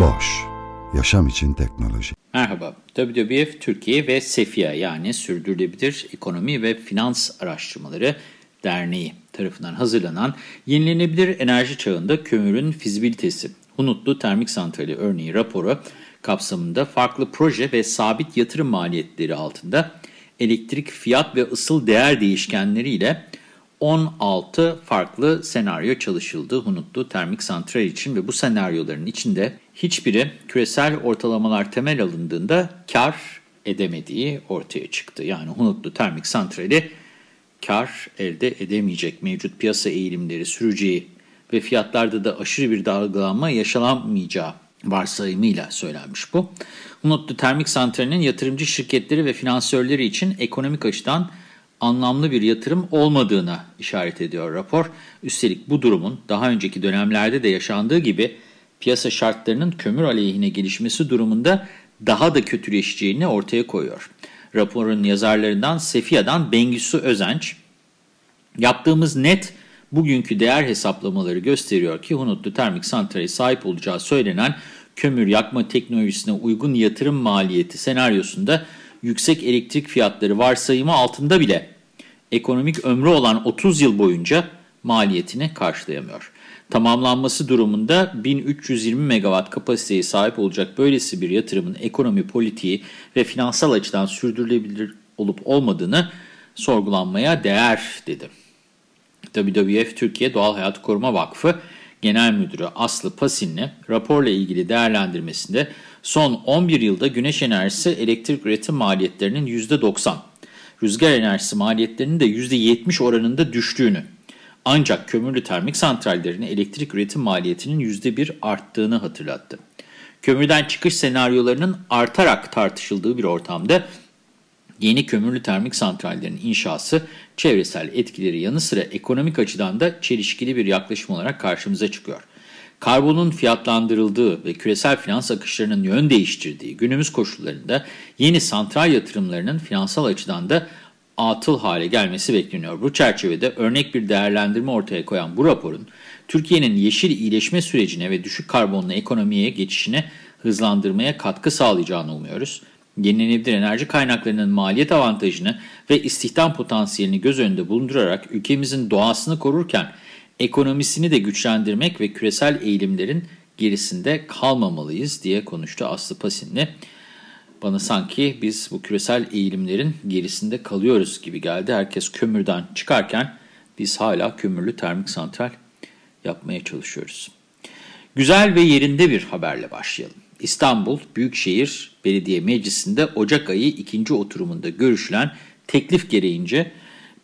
Boş, yaşam için teknoloji. Merhaba, WWF Türkiye ve SEFIA yani Sürdürülebilir Ekonomi ve Finans Araştırmaları Derneği tarafından hazırlanan Yenilenebilir Enerji Çağında Kömürün Fizibilitesi, Hunutlu Termik Santrali örneği raporu kapsamında farklı proje ve sabit yatırım maliyetleri altında elektrik fiyat ve ısıl değer değişkenleriyle 16 farklı senaryo çalışıldı Hunutlu Termik Santral için ve bu senaryoların içinde hiçbiri küresel ortalamalar temel alındığında kar edemediği ortaya çıktı. Yani Hunutlu Termik Santrali kar elde edemeyecek mevcut piyasa eğilimleri süreceği ve fiyatlarda da aşırı bir dalgalanma yaşanamayacağı varsayımıyla söylenmiş bu. Hunutlu Termik Santrali'nin yatırımcı şirketleri ve finansörleri için ekonomik açıdan anlamlı bir yatırım olmadığına işaret ediyor rapor. Üstelik bu durumun daha önceki dönemlerde de yaşandığı gibi piyasa şartlarının kömür aleyhine gelişmesi durumunda daha da kötüleşeceğini ortaya koyuyor. Raporun yazarlarından Sefia'dan Bengisu Özenç, yaptığımız net bugünkü değer hesaplamaları gösteriyor ki Hunutlu Termik Santrali sahip olacağı söylenen kömür yakma teknolojisine uygun yatırım maliyeti senaryosunda yüksek elektrik fiyatları varsayımı altında bile ekonomik ömrü olan 30 yıl boyunca maliyetini karşılayamıyor. Tamamlanması durumunda 1320 megawatt kapasiteye sahip olacak böylesi bir yatırımın ekonomi politiği ve finansal açıdan sürdürülebilir olup olmadığını sorgulanmaya değer dedi. WWF Türkiye Doğal Hayat Koruma Vakfı Genel Müdürü Aslı Pasinli raporla ilgili değerlendirmesinde son 11 yılda güneş enerjisi elektrik üretim maliyetlerinin %90, rüzgar enerjisi maliyetlerinin de %70 oranında düştüğünü, ancak kömürlü termik santrallerin elektrik üretim maliyetinin %1 arttığını hatırlattı. Kömürden çıkış senaryolarının artarak tartışıldığı bir ortamda yeni kömürlü termik santrallerin inşası çevresel etkileri yanı sıra ekonomik açıdan da çelişkili bir yaklaşım olarak karşımıza çıkıyor. Karbonun fiyatlandırıldığı ve küresel finans akışlarının yön değiştirdiği günümüz koşullarında yeni santral yatırımlarının finansal açıdan da atıl hale gelmesi bekleniyor. Bu çerçevede örnek bir değerlendirme ortaya koyan bu raporun Türkiye'nin yeşil iyileşme sürecine ve düşük karbonlu ekonomiye geçişine hızlandırmaya katkı sağlayacağını umuyoruz. Yenilenebilir enerji kaynaklarının maliyet avantajını ve istihdam potansiyelini göz önünde bulundurarak ülkemizin doğasını korurken ekonomisini de güçlendirmek ve küresel eğilimlerin gerisinde kalmamalıyız diye konuştu Aslı Pasinli. Bana sanki biz bu küresel eğilimlerin gerisinde kalıyoruz gibi geldi. Herkes kömürden çıkarken biz hala kömürlü termik santral yapmaya çalışıyoruz. Güzel ve yerinde bir haberle başlayalım. İstanbul Büyükşehir Belediye Meclisi'nde Ocak ayı ikinci oturumunda görüşülen teklif gereğince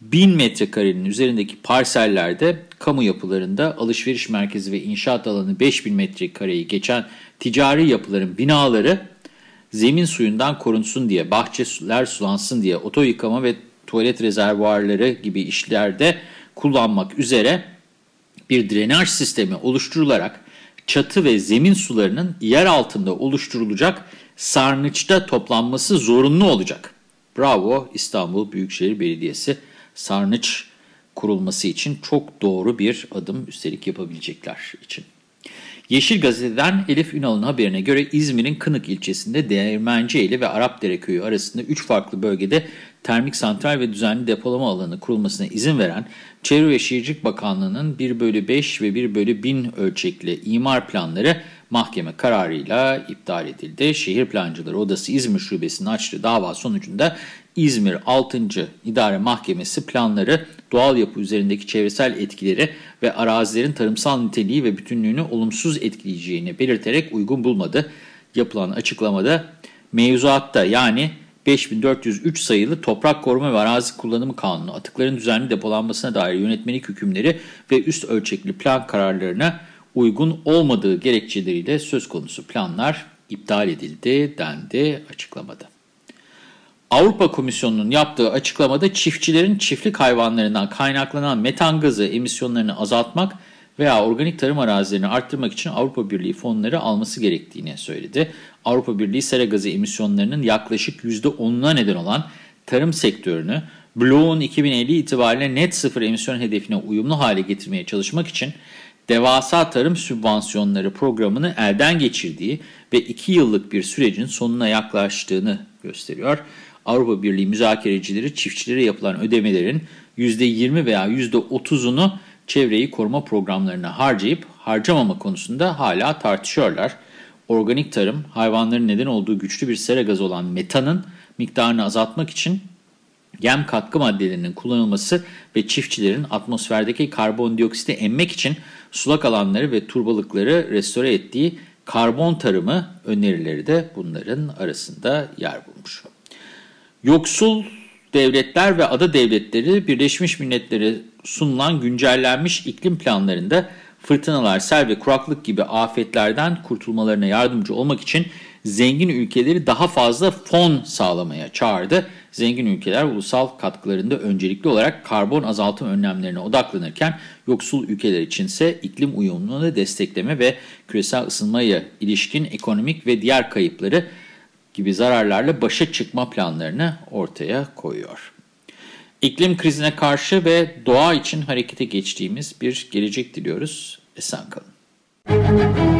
1000 metrekarenin üzerindeki parsellerde kamu yapılarında alışveriş merkezi ve inşaat alanı 5000 metrekareyi geçen ticari yapıların binaları zemin suyundan korunsun diye, bahçeler sulansın diye, oto yıkama ve tuvalet rezervuarları gibi işlerde kullanmak üzere bir drenaj sistemi oluşturularak çatı ve zemin sularının yer altında oluşturulacak sarnıçta toplanması zorunlu olacak. Bravo İstanbul Büyükşehir Belediyesi sarnıç kurulması için çok doğru bir adım üstelik yapabilecekler için. Yeşil Gazete'den Elif Ünal'ın haberine göre İzmir'in Kınık ilçesinde Değirmencieli ve Arapdere köyü arasında 3 farklı bölgede termik santral ve düzenli depolama alanı kurulmasına izin veren Çevre ve Şehircilik Bakanlığı'nın 1 bölü 5 ve 1 bölü 1000 ölçekli imar planları mahkeme kararıyla iptal edildi. Şehir Plancıları Odası İzmir Şubesi'nin açtığı dava sonucunda İzmir 6. İdare Mahkemesi planları doğal yapı üzerindeki çevresel etkileri ve arazilerin tarımsal niteliği ve bütünlüğünü olumsuz etkileyeceğini belirterek uygun bulmadı. Yapılan açıklamada mevzuatta yani 5403 sayılı Toprak Koruma ve Arazi Kullanımı Kanunu, atıkların düzenli depolanmasına dair yönetmelik hükümleri ve üst ölçekli plan kararlarına uygun olmadığı gerekçeleriyle söz konusu planlar iptal edildi dendi açıklamada. Avrupa Komisyonu'nun yaptığı açıklamada çiftçilerin çiftlik hayvanlarından kaynaklanan metan gazı emisyonlarını azaltmak veya organik tarım arazilerini arttırmak için Avrupa Birliği fonları alması gerektiğini söyledi. Avrupa Birliği sera gazı emisyonlarının yaklaşık %10'una neden olan tarım sektörünü Bloom'un 2050 itibariyle net sıfır emisyon hedefine uyumlu hale getirmeye çalışmak için devasa tarım sübvansiyonları programını elden geçirdiği ve 2 yıllık bir sürecin sonuna yaklaştığını gösteriyor. Avrupa Birliği müzakerecileri çiftçilere yapılan ödemelerin %20 veya %30'unu çevreyi koruma programlarına harcayıp harcamama konusunda hala tartışıyorlar. Organik tarım, hayvanların neden olduğu güçlü bir sera gazı olan metanın miktarını azaltmak için gem katkı maddelerinin kullanılması ve çiftçilerin atmosferdeki karbondioksiti emmek için sulak alanları ve turbalıkları restore ettiği karbon tarımı önerileri de bunların arasında yer bulmuş. Yoksul devletler ve ada devletleri Birleşmiş Milletler'e sunulan güncellenmiş iklim planlarında fırtınalar, sel ve kuraklık gibi afetlerden kurtulmalarına yardımcı olmak için zengin ülkeleri daha fazla fon sağlamaya çağırdı. Zengin ülkeler ulusal katkılarında öncelikli olarak karbon azaltım önlemlerine odaklanırken yoksul ülkeler içinse iklim uyumluluğunu destekleme ve küresel ısınmaya ilişkin ekonomik ve diğer kayıpları gibi zararlarla başa çıkma planlarını ortaya koyuyor. İklim krizine karşı ve doğa için harekete geçtiğimiz bir gelecek diliyoruz. Esen kalın.